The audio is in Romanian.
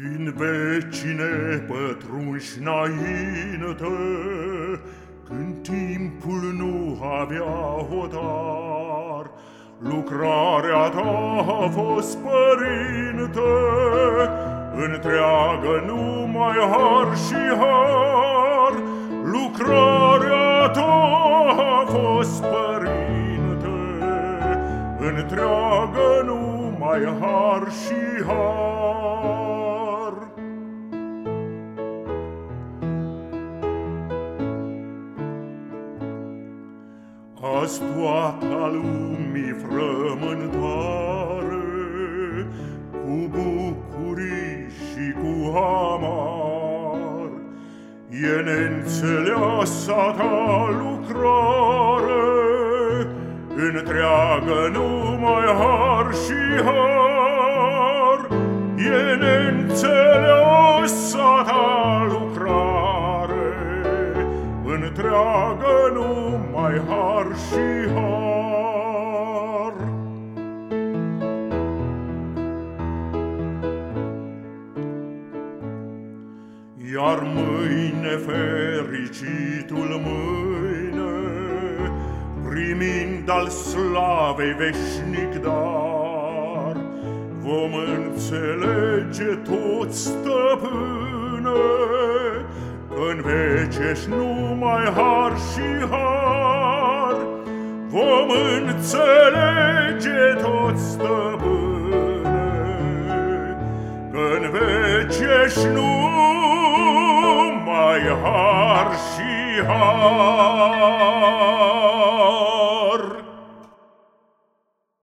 Din vecine pătrunși înainte, Când timpul nu avea hotar, Lucrarea ta a fost, părinte, Întreagă numai har și har. Lucrarea ta a fost, părinte, Întreagă numai har și har. Azi toată lumii frământare, Cu bucurii și cu amar, E neînțeleasa ta lucrare, Întreagă numai har și har, E neînțeleasa ta lucrare, Întreagă numai har și har. Iar mâine fericitul mâine, Primind al slavei veșnic dar, Vom înțelege toți, stăpâne, În veci numai har și har, Vom înțelege tot stăpâne, Când vecești numai har și har.